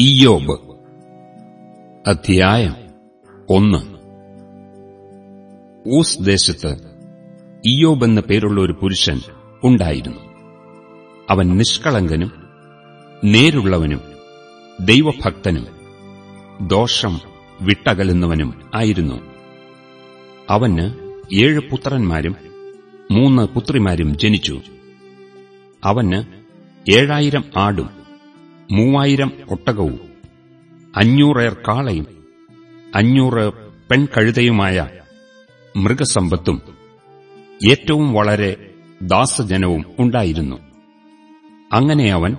ഇയ്യോബ് അധ്യായം ഒന്ന്. ഊസ് ദേശത്ത് ഇയോബ് എന്ന പേരുള്ള ഒരു പുരുഷൻ ഉണ്ടായിരുന്നു. അവൻ നിഷ്കളങ്കനും നേരുള്ളവനും ദൈവഭക്തനും ദോഷം വിട്ടകലുന്നവനും ആയിരുന്നു. അവന് ഏഴ് പുത്രന്മാരും മൂന്ന് പുത്രിമാരും ജനിച്ചു. അവന് ഏഴായിരം ആടും മൂവായിരം ഒട്ടകവും അഞ്ഞൂറേർ കാളയും അഞ്ഞൂറ് പെൺകഴുതയുമായ മൃഗസമ്പത്തും ഏറ്റവും വളരെ ദാസജനവും ഉണ്ടായിരുന്നു. അങ്ങനെ അവൻ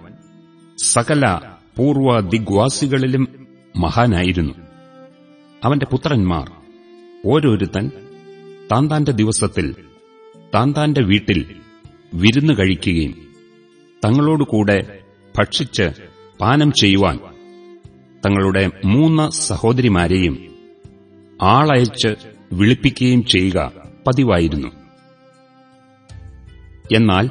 സകല പൂർവ ദിഗ്വാസികളിലും മഹാനായിരുന്നു. അവന്റെ പുത്രന്മാർ ഓരോരുത്തൻ താന്താന്റെ ദിവസത്തിൽ താന്താന്റെ വീട്ടിൽ വിരുന്നു കഴിക്കുകയും തങ്ങളോടുകൂടെ ഭക്ഷിച്ച് പാനം ചെയ്യുവാൻ. തങ്ങളുടെ മൂന്ന് സഹോദരിമാരെയും ആളയച്ച് വിളിപ്പിക്കുകയും ചെയ്യുക പതിവായിരുന്നു. എന്നാൽ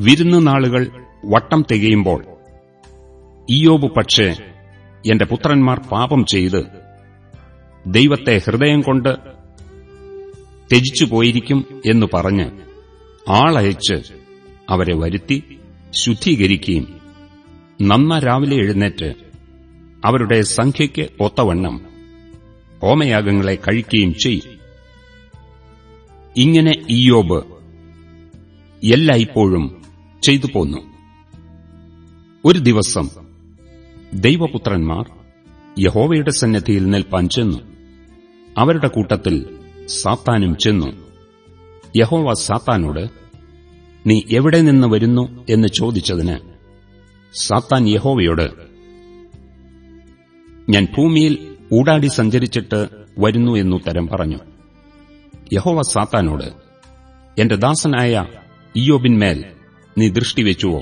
വിരുന്ന് നാളുകൾ വട്ടം തികയുമ്പോൾ ഇയോബ് പക്ഷേ എന്റെ പുത്രന്മാർ പാപം ചെയ്ത് ദൈവത്തെ ഹൃദയം കൊണ്ട് ത്യജിച്ചു പോയിരിക്കും എന്ന് പറഞ്ഞ് ആളയച്ച് അവരെ വരുത്തി ശുദ്ധീകരിക്കുകയും നന്ന രാവിലെ എഴുന്നേറ്റ് അവരുടെ സംഖ്യയ്ക്ക് ഒത്തവണ്ണം ഹോമയാഗങ്ങളെ കഴിക്കുകയും ചെയ്യും ഇങ്ങനെ ഇയോബ് എല്ലായ്പ്പോഴും ചെയ്തു പോന്നു. ഒരു ദിവസം ദൈവപുത്രന്മാർ യഹോവയുടെ സന്നദ്ധിയിൽ നിൽപ്പാൻ ചെന്നു. അവരുടെ കൂട്ടത്തിൽ സാത്താനും ചെന്നു. യഹോവ സാത്താനോട് നീ എവിടെ നിന്ന് വരുന്നു? എന്ന് ചോദിച്ചതിന് സാത്താൻ യഹോവയോട് ഞാൻ ഭൂമിയിൽ ഊടാടി സഞ്ചരിച്ചിട്ട് വരുന്നു എന്നുത്തരം പറഞ്ഞു. യഹോവ സാത്താനോട് എന്റെ ദാസനായ ഇയോബിന്മേൽ നീ ദൃഷ്ടിവെച്ചുവോ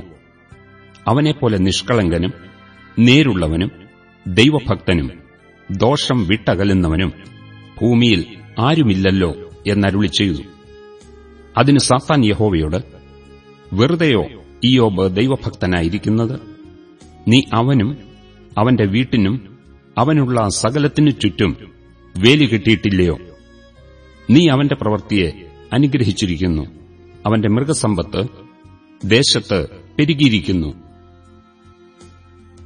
അവനെപ്പോലെ നിഷ്കളങ്കനും നേരുള്ളവനും ദൈവഭക്തനും ദോഷം വിട്ടകലുന്നവനും ഭൂമിയിൽ ആരുമില്ലല്ലോ എന്നരുളി ചെയ്തു അതിന് സാത്താൻ യഹോവയോട് വെറുതെയോ ഇയോബ് ദൈവഭക്തനായിരിക്കുന്നത്. നീ അവനും അവന്റെ വീട്ടിനും അവനുള്ള സകലത്തിനു ചുറ്റും വേലി കിട്ടിയിട്ടില്ലയോ? നീ അവന്റെ പ്രവൃത്തിയെ അനുഗ്രഹിച്ചിരിക്കുന്നു. അവന്റെ മൃഗസമ്പത്ത് ദേശത്ത് പെരുകിയിരിക്കുന്നു.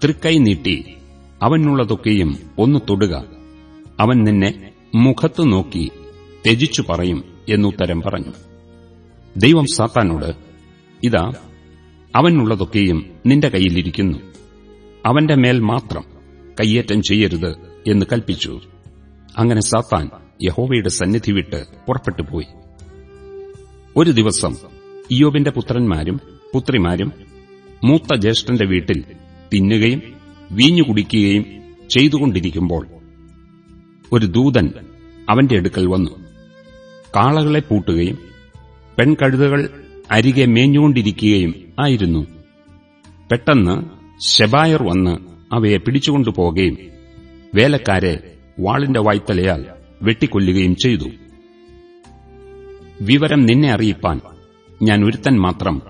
തൃക്കൈ നീട്ടി അവനുള്ളതൊക്കെയും ഒന്ന് തൊടുക. അവൻ നിന്നെ മുഖത്തു നോക്കി ത്യജിച്ചു പറയും എന്നുത്തരം പറഞ്ഞു. ദൈവം സാത്താനോട് ഇതാ അവനുള്ളതൊക്കെയും നിന്റെ കയ്യിലിരിക്കുന്നു. അവന്റെ മേൽ മാത്രം കയ്യേറ്റം ചെയ്യരുത് എന്ന് കൽപ്പിച്ചു. അങ്ങനെ സാത്താൻ യഹോവയുടെ സന്നിധി വിട്ട് പുറപ്പെട്ടുപോയി. ഒരു ദിവസം ഇയോബിന്റെ പുത്രന്മാരും പുത്രിമാരും മൂത്ത ജ്യേഷ്ഠന്റെ വീട്ടിൽ തിന്നുകയും വീഞ്ഞു കുടിക്കുകയും ചെയ്തുകൊണ്ടിരിക്കുമ്പോൾ ഒരു ദൂതൻ അവന്റെ അടുക്കൽ വന്നു. കാളകളെ പൂട്ടുകയും പെൺകഴുതകൾ അരികെ മേഞ്ഞുകൊണ്ടിരിക്കുകയും ആയിരുന്നു. പെട്ടെന്ന് ഷെബായർ വന്ന് അവയെ പിടിച്ചുകൊണ്ടുപോകുകയും വേലക്കാരെ വാളിന്റെ വായ്ത്തലയാൽ വെട്ടിക്കൊല്ലുകയും ചെയ്തു. വിവരം നിന്നെ അറിയിപ്പാൻ ഞാൻ ഒരുത്തൻ മാത്രം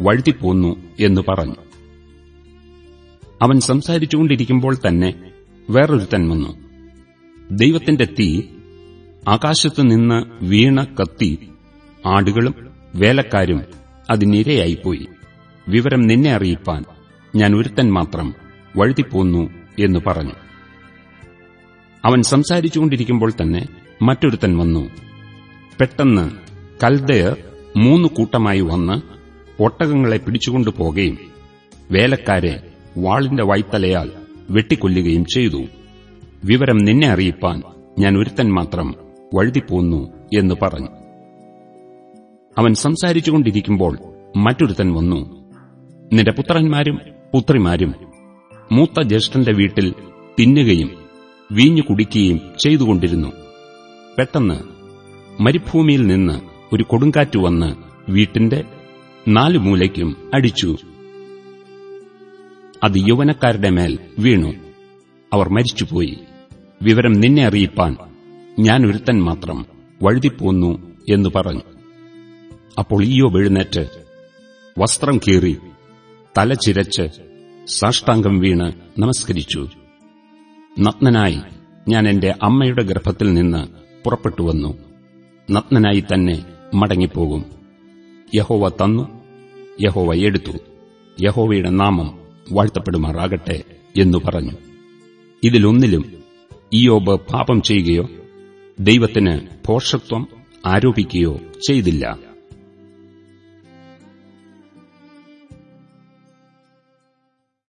വഴുതിപ്പോന്നു എന്ന് പറഞ്ഞു. അവൻ സംസാരിച്ചുകൊണ്ടിരിക്കുമ്പോൾ തന്നെ വേറൊരുത്തൻ വന്നു. ദൈവത്തിന്റെ തീ ആകാശത്തു നിന്ന് വീണ കത്തി ആടുകളും വേലക്കാരും അതിനിരയായിപ്പോയി. വിവരം നിന്നെ അറിയിപ്പാൻ ഞാൻ ഒരുത്തൻ മാത്രം വഴുതിപ്പോന്നു എന്ന് പറഞ്ഞു. അവൻ സംസാരിച്ചുകൊണ്ടിരിക്കുമ്പോൾ തന്നെ മറ്റൊരുത്തൻ വന്നു. പെട്ടെന്ന് കൽദയർ മൂന്ന് കൂട്ടമായി വന്ന് ഒട്ടകങ്ങളെ പിടിച്ചുകൊണ്ടു പോകുകയും വേലക്കാരെ വാളിന്റെ വൈത്തലയാൽ വെട്ടിക്കൊല്ലുകയും ചെയ്തു. വിവരം നിന്നെ അറിയിപ്പാൻ ഞാൻ ഒരുത്തൻ മാത്രം വഴുതിപ്പോന്നു എന്ന് പറഞ്ഞു. അവൻ സംസാരിച്ചുകൊണ്ടിരിക്കുമ്പോൾ മറ്റൊരുത്തൻ വന്നു. നിന്റെ പുത്രന്മാരും പുത്രിമാരും മൂത്ത ജ്യേഷ്ഠന്റെ വീട്ടിൽ തിന്നുകയും വീഞ്ഞു കുടിക്കുകയും ചെയ്തുകൊണ്ടിരുന്നു. പെട്ടെന്ന് മരുഭൂമിയിൽ നിന്ന് ഒരു കൊടുങ്കാറ്റ് വന്ന് വീട്ടിന്റെ നാലു മൂലയ്ക്കും അടിച്ചു. അത് യൗവനക്കാരുടെ മേൽ വീണു. അവർ മരിച്ചുപോയി. വിവരം നിന്നെ അറിയിപ്പാൻ ഞാൻ ഒരുത്തൻ മാത്രം വഴുതിപ്പോന്നു എന്ന് പറഞ്ഞു. അപ്പോൾ ഈയോ എഴുന്നേറ്റ് വസ്ത്രം കീറി തല ചിരച്ച് സാഷ്ടാംഗം വീണ് നമസ്കരിച്ചു. നഗ്നനായി ഞാൻ എന്റെ അമ്മയുടെ ഗർഭത്തിൽ നിന്ന് പുറപ്പെട്ടു വന്നു. നഗ്നനായി തന്നെ മടങ്ങിപ്പോകും. യഹോവ തന്നു യഹോവ എടുത്തു യഹോവയുടെ നാമം വാഴ്ത്തപ്പെടുമാറാകട്ടെ എന്നു പറഞ്ഞു. ഇതിലൊന്നിലും ഇയോബ് പാപം ചെയ്യുകയോ ദൈവത്തിന് പോഷത്വം ആരോപിക്കുകയോ ചെയ്തില്ല.